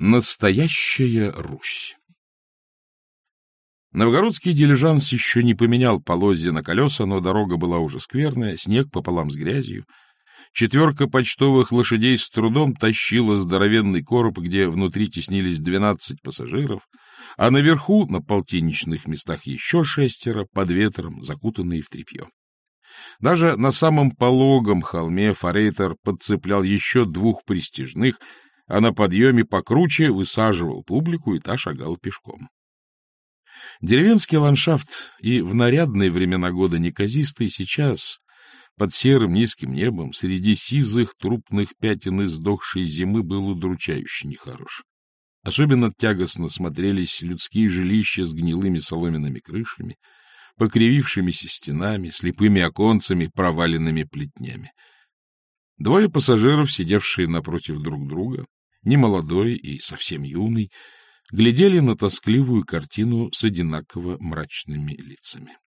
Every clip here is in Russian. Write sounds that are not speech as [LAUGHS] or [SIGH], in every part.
Настоящая Русь Новгородский дилижанс еще не поменял полозья на колеса, но дорога была уже скверная, снег пополам с грязью. Четверка почтовых лошадей с трудом тащила здоровенный короб, где внутри теснились двенадцать пассажиров, а наверху, на полтинничных местах, еще шестеро, под ветром, закутанные в тряпье. Даже на самом пологом холме Форейтер подцеплял еще двух престижных, а на подъеме покруче высаживал публику, и та шагала пешком. Деревенский ландшафт и в нарядные времена года неказистый сейчас, под серым низким небом, среди сизых трупных пятен издохшей зимы, был удручающе нехорош. Особенно тягостно смотрелись людские жилища с гнилыми соломенными крышами, покривившимися стенами, слепыми оконцами, проваленными плетнями. Двое пассажиров, сидевшие напротив друг друга, немолодой и совсем юный, глядели на тоскливую картину с одинаково мрачными лицами.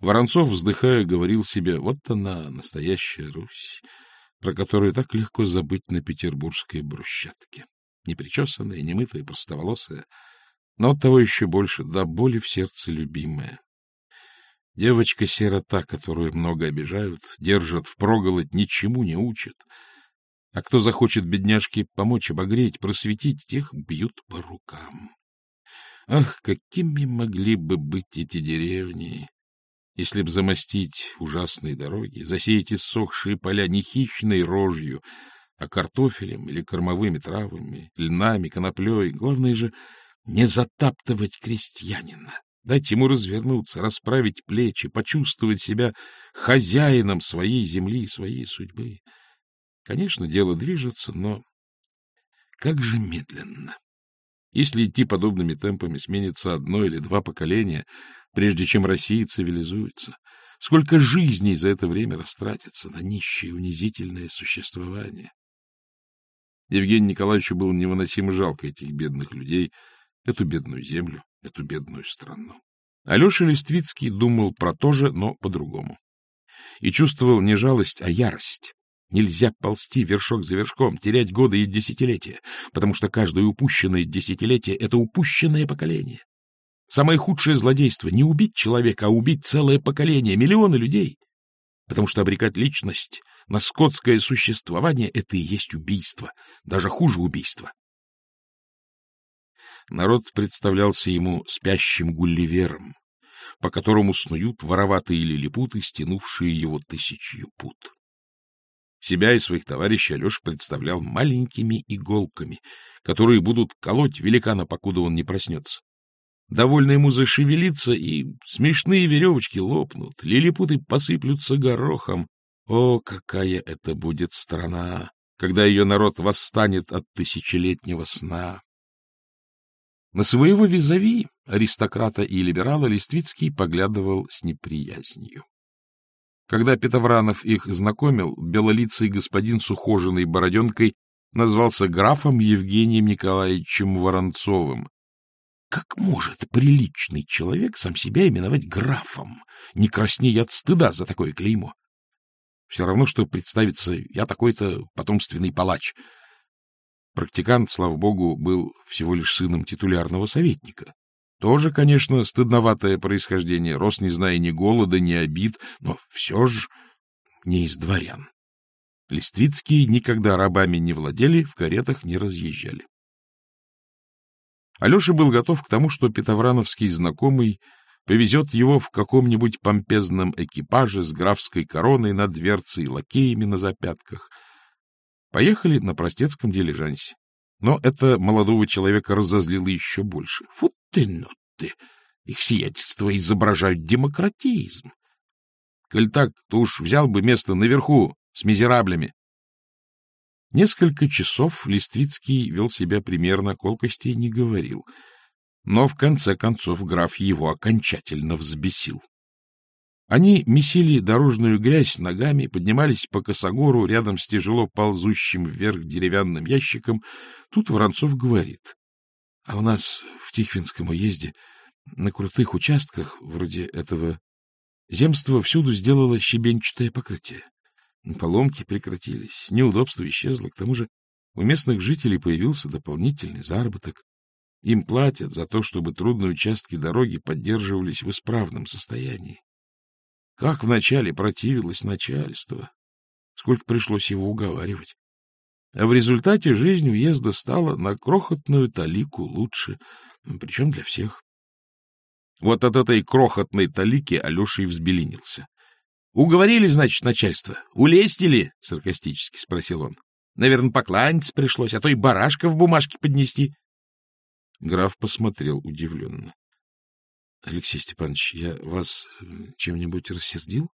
Воронцов, вздыхая, говорил себе, вот она, настоящая Русь, про которую так легко забыть на петербургской брусчатке. Непричесанная, немытая, простоволосая, но от того еще больше, до боли в сердце любимая. Девочка-сирота, которую много обижают, держат впроголодь, ничему не учат — а кто захочет бедняжке помочь, обогреть, просветить, тех бьют по рукам. Ах, какими могли бы быть эти деревни, если б замостить ужасные дороги, засеять иссохшие поля не хищной рожью, а картофелем или кормовыми травами, льнами, коноплей. Главное же не затаптывать крестьянина, дать ему развернуться, расправить плечи, почувствовать себя хозяином своей земли и своей судьбы. Конечно, дело движется, но как же медленно. Если идти подобными темпами, сменится одно или два поколения, прежде чем Россия цивилизуется. Сколько жизней за это время растратится на нищее унизительное существование. Евгению Николаевичу было невыносимо жалко этих бедных людей, эту бедную землю, эту бедную страну. Алеша Листвицкий думал про то же, но по-другому. И чувствовал не жалость, а ярость. Нельзя ползти вершок за вершком, терять годы и десятилетия, потому что каждое упущенное десятилетие — это упущенное поколение. Самое худшее злодейство — не убить человека, а убить целое поколение, миллионы людей. Потому что обрекать личность на скотское существование — это и есть убийство, даже хуже убийства. Народ представлялся ему спящим гулливером, по которому снуют вороватые лилипуты, стянувшие его тысячью пут. Себя и своих товарищей Алеша представлял маленькими иголками, которые будут колоть великана, покуда он не проснется. Довольно ему зашевелиться, и смешные веревочки лопнут, лилипуты посыплются горохом. О, какая это будет страна, когда ее народ восстанет от тысячелетнего сна! На своего визави, аристократа и либерала, Листвицкий поглядывал с неприязнью. Когда Петовранов их знакомил, белолицый господин с ухоженной бороденкой назвался графом Евгением Николаевичем Воронцовым. Как может приличный человек сам себя именовать графом, не краснея от стыда за такое клеймо? Все равно, что представиться, я такой-то потомственный палач. Практикант, слава богу, был всего лишь сыном титулярного советника. Тоже, конечно, стыдноватое происхождение, рос, не зная ни голода, ни обид, но все же не из дворян. Листвицкие никогда рабами не владели, в каретах не разъезжали. Алеша был готов к тому, что Петоврановский знакомый повезет его в каком-нибудь помпезном экипаже с графской короной на дверце и лакеями на запятках. Поехали на простецком дилижансе. Но это молодого человека разозлило еще больше. Фу ты, ну! Их сиятельство изображают демократизм. Коль так, то уж взял бы место наверху с мизераблями. Несколько часов Листвицкий вел себя примерно, колкостей не говорил. Но в конце концов граф его окончательно взбесил. Они месили дорожную грязь ногами, поднимались по косогору рядом с тяжело ползущим вверх деревянным ящиком. Тут Воронцов говорит. — А у нас в Тихвинском уезде на крутых участках, вроде этого, земство всюду сделало щебенчатое покрытие. Поломки прекратились, неудобство исчезло, к тому же У местных жителей появился дополнительный заработок. Им платят за то, чтобы трудные участки дороги поддерживались в исправном состоянии. Как вначале противилось начальство, сколько пришлось его уговаривать. А в результате жизнь уезда стала на крохотную талику лучше, причем для всех. Вот от этой крохотной талики Алеша и взбеленился. — Уговорили, значит, начальство? Улезьте ли? — саркастически спросил он. — Наверное, покланяться пришлось, а то и барашка в бумажке поднести. Граф посмотрел удивленно. — Алексей Степанович, я вас э, чем-нибудь рассердил?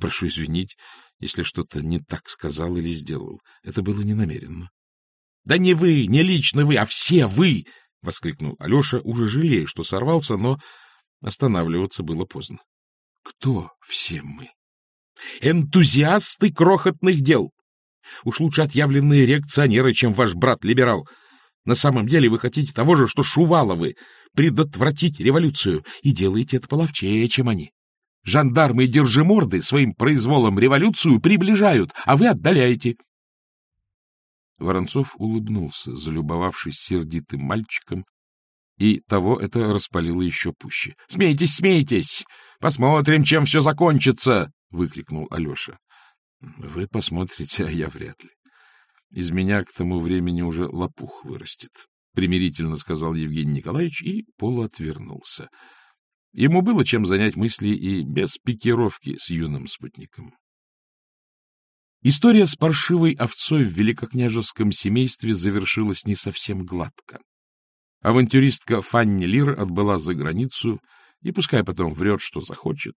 Прошу извинить, если что-то не так сказал или сделал. Это было не намеренно. — Да не вы, не лично вы, а все вы! — воскликнул Алеша, уже жалея, что сорвался, но останавливаться было поздно. — Кто все мы? — Энтузиасты крохотных дел! Уж лучше отъявленные реакционеры, чем ваш брат-либерал. На самом деле вы хотите того же, что Шуваловы, предотвратить революцию, и делаете это половчее, чем они. Жандармы и держиморды своим произволом революцию приближают, а вы отдаляете. Воронцов улыбнулся, залюбовавшись сердитым мальчиком, и того это распалило еще пуще. — Смейтесь, смейтесь! Посмотрим, чем все закончится! — выкрикнул Алеша. — Вы посмотрите, а я вряд ли. Из меня к тому времени уже лопух вырастет, — примирительно сказал Евгений Николаевич и полуотвернулся. Ему было чем занять мысли и без пикировки с юным спутником. История с паршивой овцой в великокняжеском семействе завершилась не совсем гладко. Авантюристка Фанни Лир отбыла за границу, и пускай потом врет, что захочет,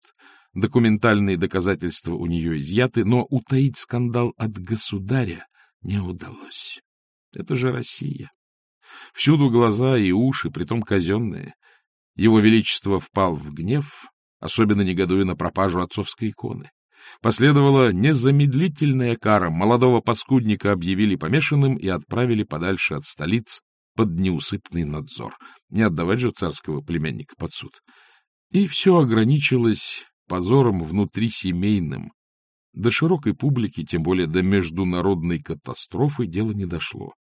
документальные доказательства у нее изъяты, но утаить скандал от государя не удалось. Это же Россия. Всюду глаза и уши, притом казенные. Его Величество впал в гнев, особенно негодуя на пропажу отцовской иконы. Последовала незамедлительная кара. Молодого паскудника объявили помешанным и отправили подальше от столиц под неусыпный надзор. Не отдавать же царского племянника под суд. И все ограничилось позором внутрисемейным. До широкой публики, тем более до международной катастрофы, дело не дошло.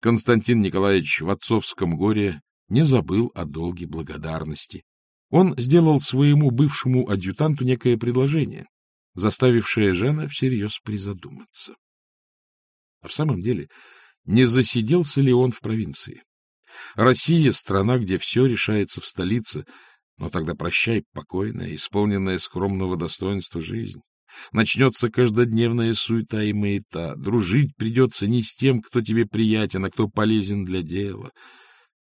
Константин Николаевич в отцовском горе не забыл о долге благодарности. Он сделал своему бывшему адъютанту некое предложение, заставившее Жена всерьез призадуматься. А в самом деле, не засиделся ли он в провинции? Россия — страна, где все решается в столице, но тогда прощай покойная, исполненная скромного достоинства жизнь. Начнется каждодневная суета и маята. Дружить придется не с тем, кто тебе приятен, а кто полезен для дела.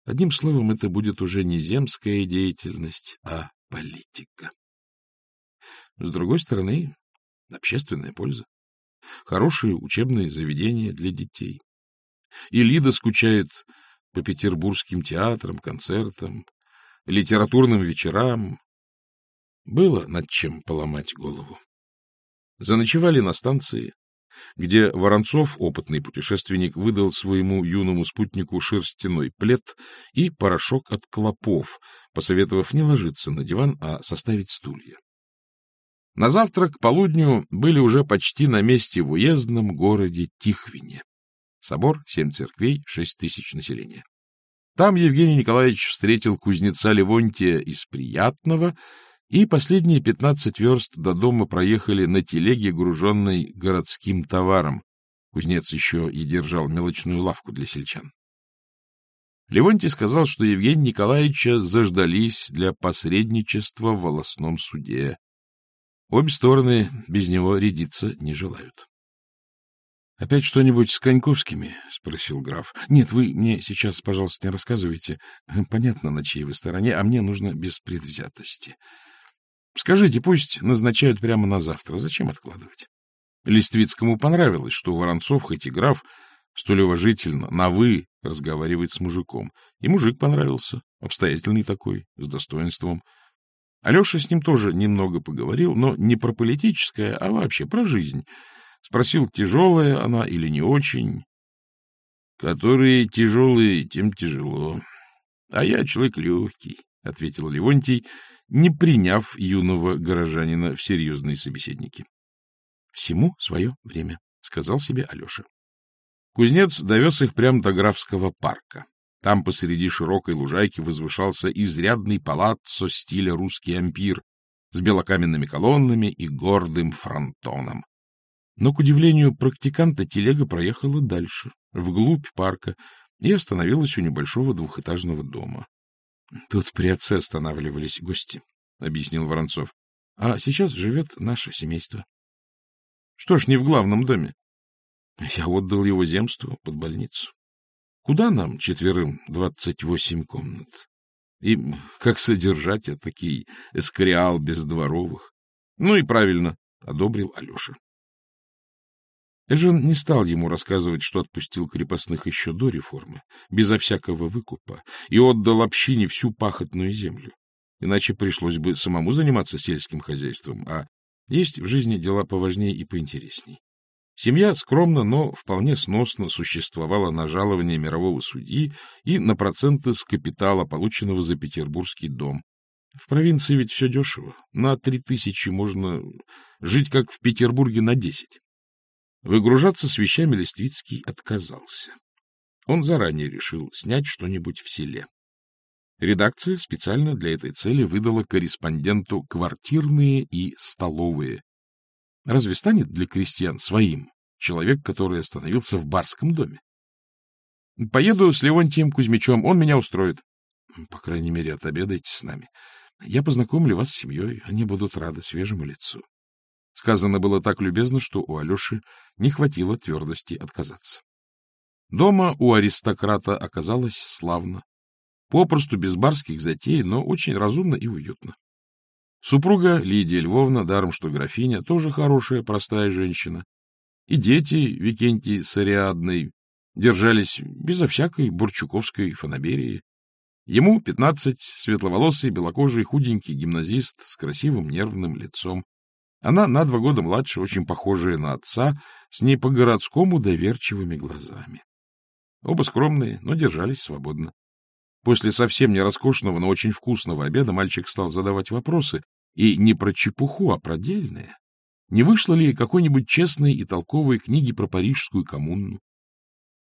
Одним словом, это будет уже не земская деятельность, а политика. С другой стороны, общественная польза. Хорошие учебные заведения для детей. И Лида скучает по петербургским театрам, концертам, литературным вечерам. Было над чем поломать голову. Заночевали на станции, где Воронцов, опытный путешественник, выдал своему юному спутнику шерстяной плед и порошок от клопов, посоветовав не ложиться на диван, а составить стулья. На завтрак к полудню были уже почти на месте в уездном городе Тихвине. Собор, семь церквей, шесть тысяч населения. Там Евгений Николаевич встретил кузнеца Левонтия из Приятного, и последние пятнадцать верст до дома проехали на телеге, груженной городским товаром. Кузнец еще и держал мелочную лавку для сельчан. Левонтий сказал, что Евгения Николаевича заждались для посредничества в волосном суде. Обе стороны без него рядиться не желают. — Опять что-нибудь с Коньковскими? — спросил граф. — Нет, вы мне сейчас, пожалуйста, не рассказывайте. Понятно, на чьей вы стороне, а мне нужно без предвзятости. Скажите, пусть назначают прямо на завтра. Зачем откладывать? Листвицкому понравилось, что Воронцов, хоть и граф, столь уважительно, на «вы» разговаривает с мужиком. И мужик понравился, обстоятельный такой, с достоинством. Алеша с ним тоже немного поговорил, но не про политическое, а вообще про жизнь. Спросил, тяжелая она или не очень. Которые тяжелые, тем тяжело. А я человек легкий, — ответил Левонтий, не приняв юного горожанина в серьезные собеседники. — Всему свое время, — сказал себе Алеша. Кузнец довез их прямо до графского парка. Там посреди широкой лужайки возвышался изрядный палаццо стиля русский ампир с белокаменными колоннами и гордым фронтоном. Но, к удивлению практиканта, телега проехала дальше, вглубь парка, и остановилась у небольшого двухэтажного дома. — Тут при отце останавливались гости, — объяснил Воронцов. — А сейчас живет наше семейство. — Что ж, не в главном доме. Я отдал его земству под больницу. Куда нам четверым двадцать восемь комнат? И как содержать этакий эскориал без дворовых? Ну и правильно, — одобрил Алеша. Эжен не стал ему рассказывать, что отпустил крепостных еще до реформы, безо всякого выкупа, и отдал общине всю пахотную землю. Иначе пришлось бы самому заниматься сельским хозяйством, а есть в жизни дела поважнее и поинтересней. Семья скромно, но вполне сносно существовала на жалование мирового судьи и на проценты с капитала, полученного за петербургский дом. В провинции ведь все дешево. На три тысячи можно жить, как в Петербурге, на десять. Выгружаться с вещами Листвицкий отказался. Он заранее решил снять что-нибудь в селе. Редакция специально для этой цели выдала корреспонденту квартирные и столовые. Разве станет для крестьян своим человек, который остановился в барском доме? Поеду с Леонтием Кузьмичем, он меня устроит. По крайней мере, отобедайте с нами. Я познакомлю вас с семьей, они будут рады свежему лицу. Сказано было так любезно, что у Алеши не хватило твердости отказаться. Дома у аристократа оказалось славно. Попросту без барских затей, но очень разумно и уютно. Супруга Лидия Львовна, даром что графиня, тоже хорошая, простая женщина. И дети Викентий с Ариадной держались безо всякой бурчуковской фанаберии. Ему пятнадцать, светловолосый, белокожий, худенький гимназист с красивым нервным лицом. Она на два года младше, очень похожая на отца, с ней по-городскому доверчивыми глазами. Оба скромные, но держались свободно. После совсем не роскошного, но очень вкусного обеда мальчик стал задавать вопросы, и не про чепуху, а про дельное. Не вышло ли какой-нибудь честной и толковой книги про парижскую коммуну?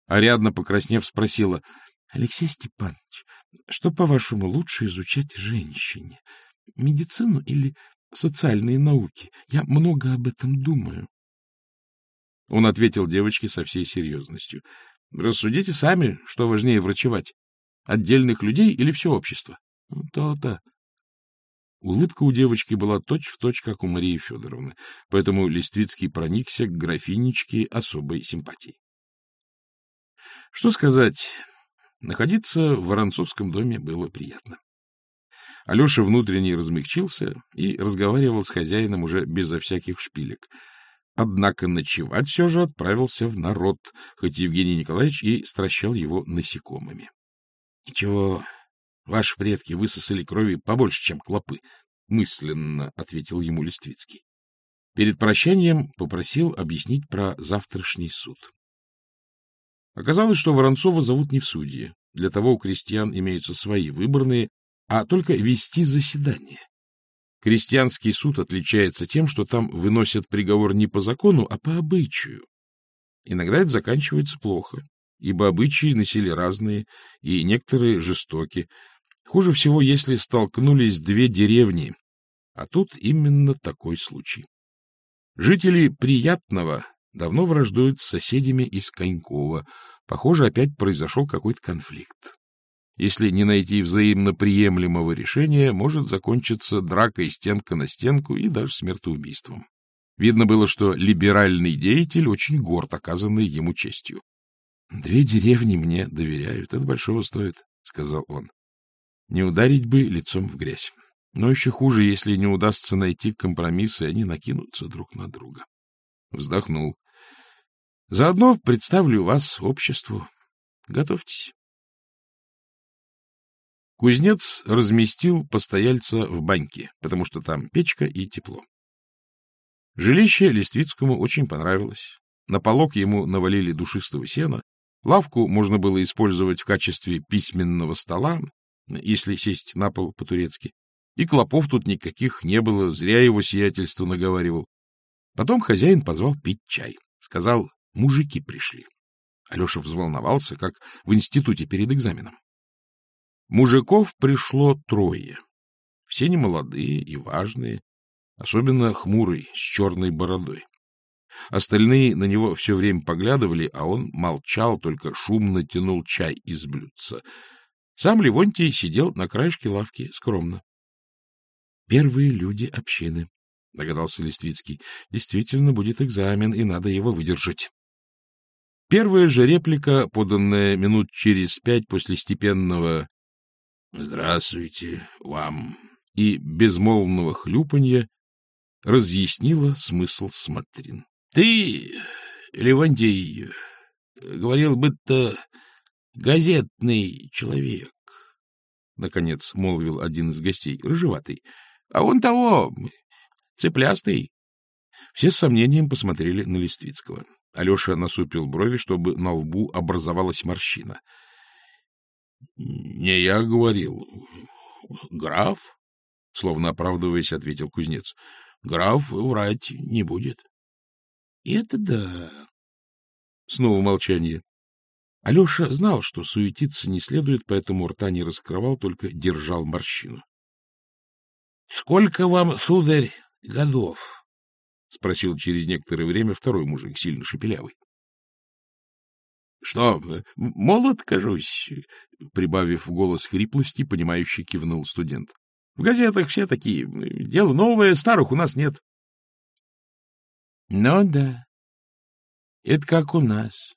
Ариадна, покраснев, спросила, — Алексей Степанович, что, по-вашему, лучше изучать женщине? Медицину или социальные науки. Я много об этом думаю. Он ответил девочке со всей серьезностью. — Рассудите сами, что важнее врачевать. Отдельных людей или все общество? Ну, то-то. Улыбка у девочки была точь-в-точь, точь, как у Марии Федоровны, поэтому Листвицкий проникся к графинечке особой симпатией. Что сказать, находиться в Воронцовском доме было приятно. Алеша внутренне размягчился и разговаривал с хозяином уже безо всяких шпилек. Однако ночевать все же отправился в народ, хоть Евгений Николаевич и стращал его насекомыми. — Ничего, ваши предки высосали крови побольше, чем клопы, — мысленно ответил ему Листвицкий. Перед прощанием попросил объяснить про завтрашний суд. Оказалось, что Воронцова зовут не в судьи. Для того у крестьян имеются свои выборные, а только вести заседание. Крестьянский суд отличается тем, что там выносят приговор не по закону, а по обычаю. Иногда это заканчивается плохо, ибо обычаи носили разные, и некоторые жестоки. Хуже всего, если столкнулись две деревни, а тут именно такой случай. Жители Приятного давно враждуют с соседями из Конькова. Похоже, опять произошел какой-то конфликт. Если не найти взаимно приемлемого решения, может закончиться дракой стенка на стенку и даже смертоубийством. Видно было, что либеральный деятель очень горд оказанной ему честью. — Две деревни мне доверяют, это большого стоит, — сказал он. Не ударить бы лицом в грязь. Но еще хуже, если не удастся найти компромисс, они накинутся друг на друга. Вздохнул. — Заодно представлю вас обществу. Готовьтесь. Кузнец разместил постояльца в баньке, потому что там печка и тепло. Жилище Листвицкому очень понравилось. На полок ему навалили душистого сена, лавку можно было использовать в качестве письменного стола, если сесть на пол по-турецки, и клопов тут никаких не было, зря его сиятельство наговаривал. Потом хозяин позвал пить чай. Сказал, мужики пришли. Алеша взволновался, как в институте перед экзаменом. Мужиков пришло трое. Все немолодые и важные, особенно хмурый, с черной бородой. Остальные на него все время поглядывали, а он молчал, только шумно тянул чай из блюдца. Сам Левонтий сидел на краешке лавки скромно. — Первые люди общины, — догадался Листвицкий. — Действительно будет экзамен, и надо его выдержать. Первая же реплика, поданная минут через пять после степенного «Здравствуйте вам» и безмолвного хлюпанья, разъяснила смысл смотрин. — Ты, Левантий, говорил, будто газетный человек, — наконец молвил один из гостей, рыжеватый. — А он того, цеплястый. Все с сомнением посмотрели на Листвицкого. Алеша насупил брови, чтобы на лбу образовалась морщина. — Не я говорил. Граф, — словно оправдываясь, ответил кузнец. — Граф врать не будет. — Это да. Снова молчание. Алеша знал, что суетиться не следует, поэтому рта не раскрывал, только держал морщину. — Сколько вам, сударь, годов? — спросил через некоторое время второй мужик, сильно шепелявый. — Что, молод, кажусь? — прибавив голос хриплости, понимающий кивнул студент. — В газетах все такие. Дело новое, старых у нас нет. — Ну да. Это как у нас,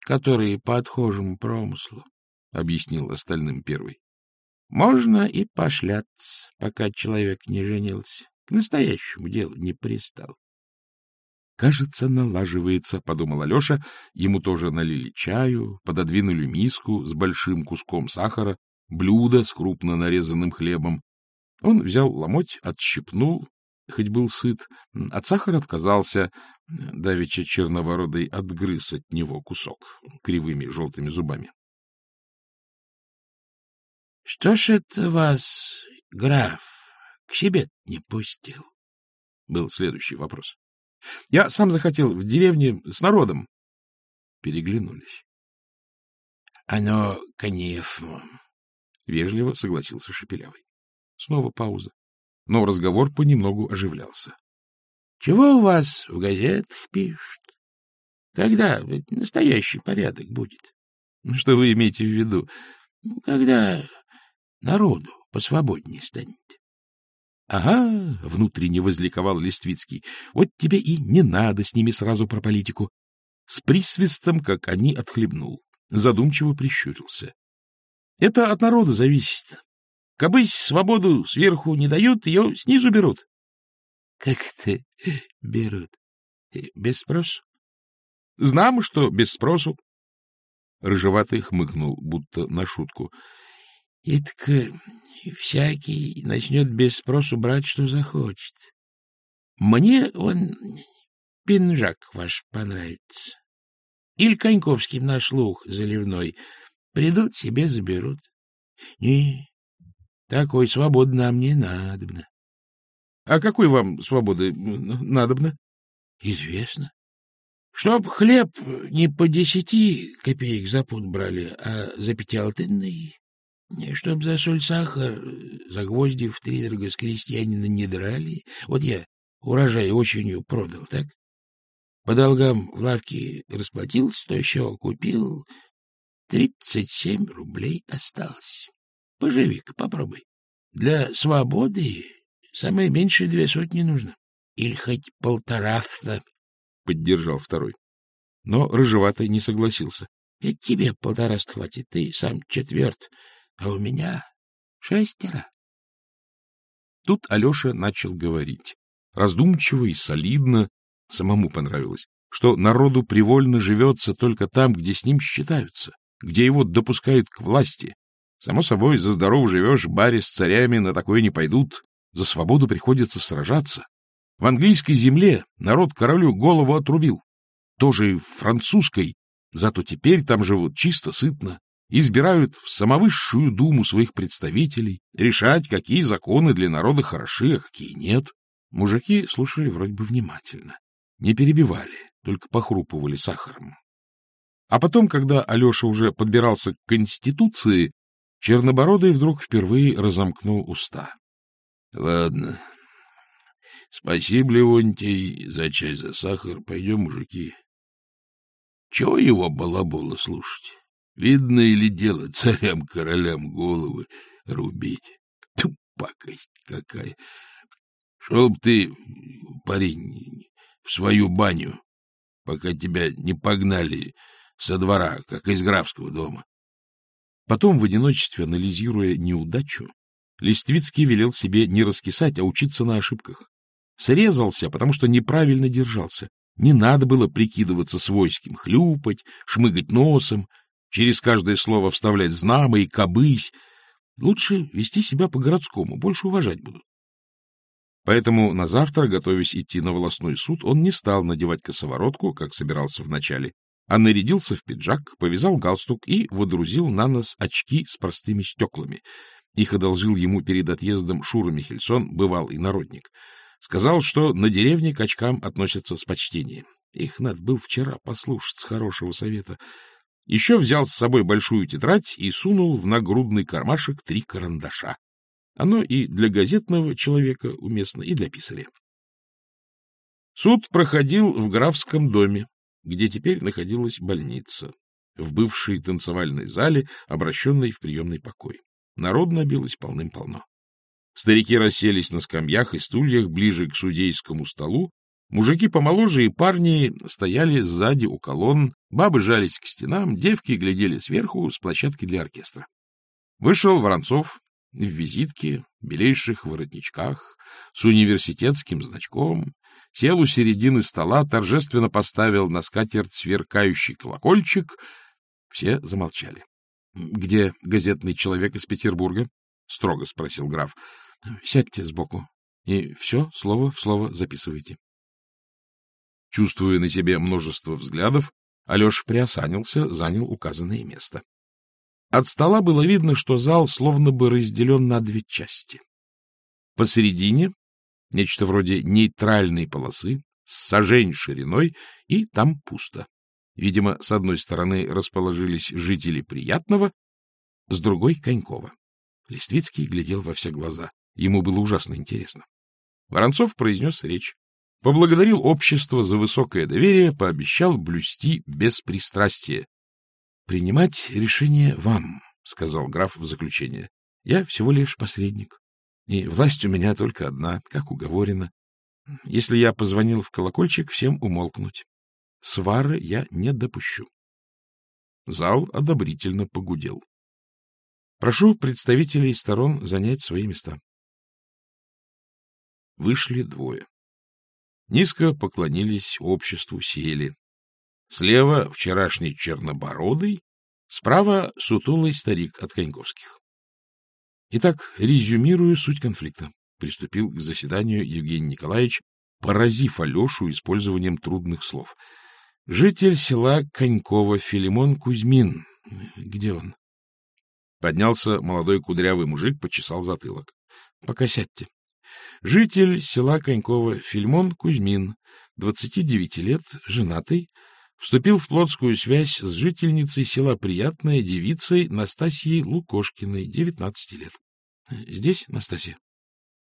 которые по отхожему промыслу, — объяснил остальным первый. — Можно и пошляться, пока человек не женился. К настоящему делу не пристал. «Кажется, налаживается», — подумал Алеша. Ему тоже налили чаю, пододвинули миску с большим куском сахара, блюдо с крупно нарезанным хлебом. Он взял ломоть, отщипнул, хоть был сыт, от сахара отказался, давеча черновородый отгрыз от него кусок кривыми желтыми зубами. — Что ж это вас, граф, к себе не пустил? — был следующий вопрос. — Я сам захотел в деревне с народом. Переглянулись. — Оно, конечно, — вежливо согласился Шепелявый. Снова пауза. Но разговор понемногу оживлялся. — Чего у вас в газетах пишут? Когда настоящий порядок будет? — Что вы имеете в виду? — Когда народу посвободнее станет. — Ага, — внутренне возликовал Листвицкий, — вот тебе и не надо с ними сразу про политику. С присвистом, как они, отхлебнул. Задумчиво прищурился. — Это от народа зависит. Кабысь свободу сверху не дают, ее снизу берут. — Как это [LAUGHS] берут? Без спросу? — Знам, что без спросу. Рыжеватый хмыкнул, будто на шутку. — Это всякий начнет без спросу брать, что захочет. Мне он пинжак ваш понравится. Или Коньковским наш лух заливной. Придут, себе заберут. Не, такой свободы нам не надобно. — А какой вам свободы надобно? — Известно. Чтоб хлеб не по десяти копеек за пуд брали, а за пятиалтынный, Чтоб за соль сахар, за гвозди в три дорога с крестьянина не драли. Вот я урожай осенью продал, так? По долгам в лавке расплатился, то еще купил. Тридцать семь рублей осталось. Поживи-ка, попробуй. Для свободы самое меньшее две сотни нужно. Или хоть полтора-то, — поддержал второй. Но Рыжеватый не согласился. — Это тебе полтораста хватит, ты сам четверт а у меня шестеро. Тут Алеша начал говорить, раздумчиво и солидно, самому понравилось, что народу привольно живется только там, где с ним считаются, где его допускают к власти. Само собой, за здорово живешь, баре с царями на такое не пойдут, за свободу приходится сражаться. В английской земле народ королю голову отрубил, тоже и в французской, зато теперь там живут чисто, сытно, избирают в самовысшую думу своих представителей, решать, какие законы для народа хороши, а какие нет. Мужики слушали вроде бы внимательно, не перебивали, только похрупывали сахаром. А потом, когда Алеша уже подбирался к Конституции, Чернобородый вдруг впервые разомкнул уста. — Ладно. Спасибо, Леонтий, за чай, за сахар. Пойдем, мужики. Чего его балабола слушать? Видно или дело царям-королям головы рубить? Тупакость какая! Шел б ты, парень, в свою баню, пока тебя не погнали со двора, как из графского дома. Потом, в одиночестве анализируя неудачу, Листвицкий велел себе не раскисать, а учиться на ошибках. Срезался, потому что неправильно держался. Не надо было прикидываться свойским, хлюпать, шмыгать носом, через каждое слово вставлять знамо и кобысь. Лучше вести себя по-городскому, больше уважать будут. Поэтому на завтра, готовясь идти на волосной суд, он не стал надевать косоворотку, как собирался вначале, а нарядился в пиджак, повязал галстук и водрузил на нос очки с простыми стеклами. Их одолжил ему перед отъездом Шура Михельсон, бывал и народник. Сказал, что на деревне к очкам относятся с почтением. Их надо был вчера послушать с хорошего совета. Еще взял с собой большую тетрадь и сунул в нагрудный кармашек три карандаша. Оно и для газетного человека уместно, и для писаря. Суд проходил в графском доме, где теперь находилась больница, в бывшей танцевальной зале, обращенной в приемный покой. Народ набилось полным-полно. Старики расселись на скамьях и стульях ближе к судейскому столу, мужики помоложе и парни стояли сзади у колонн, бабы жались к стенам, девки глядели сверху с площадки для оркестра. Вышел Воронцов, в визитке, белейших воротничках, с университетским значком, сел у середины стола, торжественно поставил на скатерть сверкающий колокольчик. Все замолчали. — Где газетный человек из Петербурга? — строго спросил граф. — Сядьте сбоку и все слово в слово записывайте. Чувствуя на себе множество взглядов, Алеша приосанился, занял указанное место. От стола было видно, что зал словно бы разделен на две части. Посередине нечто вроде нейтральной полосы с сажень шириной, и там пусто. Видимо, с одной стороны расположились жители Приятного, с другой — Конькова. Листвицкий глядел во все глаза. Ему было ужасно интересно. Воронцов произнес речь. Поблагодарил общество за высокое доверие, пообещал блюсти беспристрастие. — Принимать решение вам, — сказал граф в заключение. — Я всего лишь посредник. И власть у меня только одна, как уговорено. Если я позвонил в колокольчик, всем умолкнуть. Свары я не допущу. Зал одобрительно погудел. Прошу представителей сторон занять свои места. Вышли двое. Низко поклонились обществу, сели. Слева вчерашний чернобородый, справа сутулый старик от Коньковских. Итак, резюмирую суть конфликта. Приступил к заседанию Евгений Николаевич, поразив Алешу использованием трудных слов. Житель села Конькова Филимон Кузьмин. Где он? Поднялся молодой кудрявый мужик, почесал затылок. — Пока сядьте. Житель села Конькова Филимон Кузьмин, 29 лет, женатый, вступил в плотскую связь с жительницей села Приятная девицей Настасьей Лукошкиной, 19 лет. Здесь, Настасья?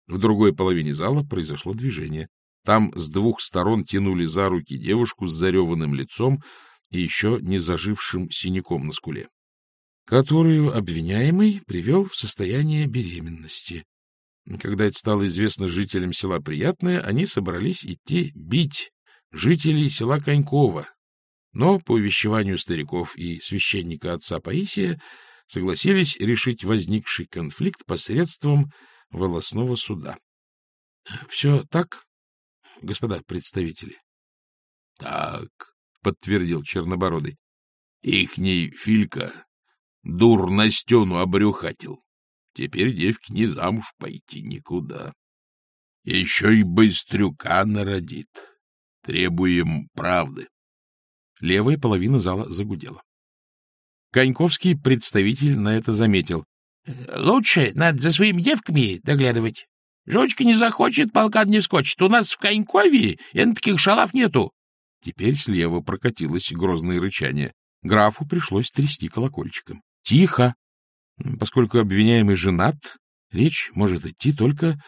В другой половине зала произошло движение. Там с двух сторон тянули за руки девушку с зареванным лицом и еще не зажившим синяком на скуле, которую обвиняемый привел в состояние беременности. Когда это стало известно жителям села Приятное, они собрались идти бить жителей села Конькова, но по увещеванию стариков и священника отца Паисия согласились решить возникший конфликт посредством волосного суда. — Все так, господа представители? — Так, — подтвердил Чернобородый. — Ихний Филька дур на стену обрюхатил. Теперь девки не замуж пойти никуда. Еще и быстрюка народит. Требуем правды. Левая половина зала загудела. Коньковский представитель на это заметил. — Лучше надо за своими девками доглядывать. Жочка не захочет, полка не скочит. У нас в Конькове таких шалав нету. Теперь слева прокатилось грозное рычание. Графу пришлось трясти колокольчиком. Тихо! Поскольку обвиняемый женат, речь может идти только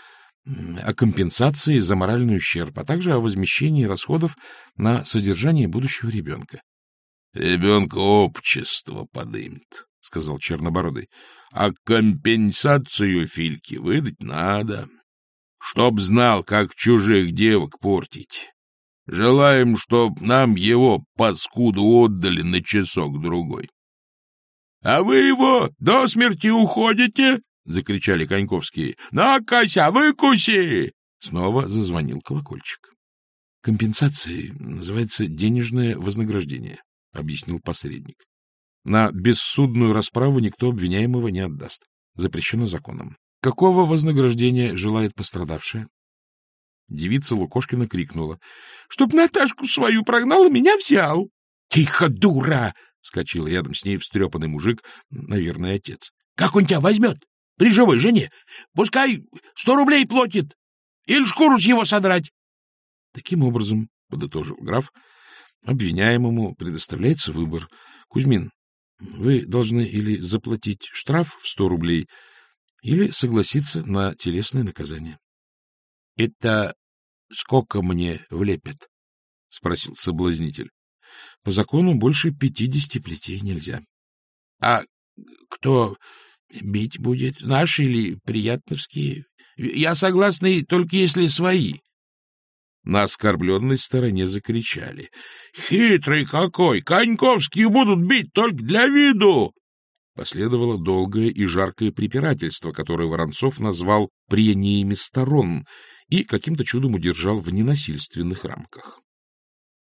о компенсации за моральный ущерб, а также о возмещении расходов на содержание будущего ребенка. — Ребенка общество подымет, — сказал Чернобородый. — А компенсацию Фильке выдать надо, чтоб знал, как чужих девок портить. Желаем, чтоб нам его, паскуду, отдали на часок-другой. — А вы его до смерти уходите? — закричали Коньковские. — На-кася, выкуси! Снова зазвонил колокольчик. — Компенсацией называется денежное вознаграждение, — объяснил посредник. На бессудную расправу никто обвиняемого не отдаст. Запрещено законом. Какого вознаграждения желает пострадавшая? Девица Лукошкина крикнула. — Чтоб Наташку свою прогнал и меня взял. — Тихо, дура! — вскочил рядом с ней встрепанный мужик, наверное, отец. — Как он тебя возьмет? При живой жене? Пускай сто рублей платит. Или шкуру с его содрать. Таким образом, — подытожил граф, — обвиняемому предоставляется выбор. Кузьмин, вы должны или заплатить штраф в сто рублей, или согласиться на телесное наказание. — Это сколько мне влепят? — спросил соблазнитель. — По закону больше пятидесяти плетей нельзя. — А кто бить будет? Наши или приятновские? Я согласный, только если свои. На оскорбленной стороне закричали. — Хитрый какой! Коньковские будут бить только для виду! Последовало долгое и жаркое препирательство, которое Воронцов назвал прениями сторон и каким-то чудом удержал в ненасильственных рамках.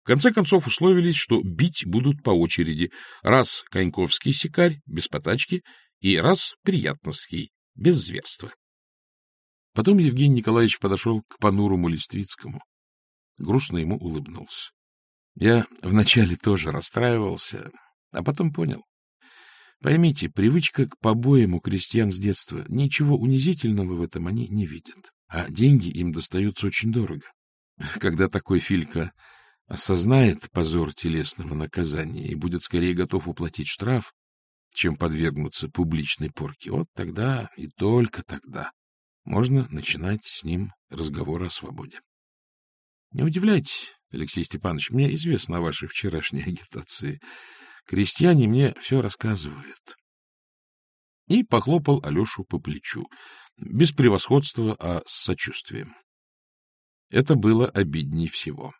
В конце концов условились, что бить будут по очереди. Раз Коньковский сикарь, без потачки, и раз Приятновский, без зверства. Потом Евгений Николаевич подошел к понурому Листвицкому. Грустно ему улыбнулся. Я вначале тоже расстраивался, а потом понял. Поймите, привычка к побоям у крестьян с детства, ничего унизительного в этом они не видят, а деньги им достаются очень дорого. Когда такой Филька осознает позор телесного наказания и будет скорее готов уплатить штраф, чем подвергнуться публичной порке, вот тогда и только тогда можно начинать с ним разговор о свободе. Не удивляйтесь, Алексей Степанович, мне известно о вашей вчерашней [LAUGHS] агитации. Крестьяне мне все рассказывают. И похлопал Алешу по плечу. Без превосходства, а с сочувствием. Это было обидней всего.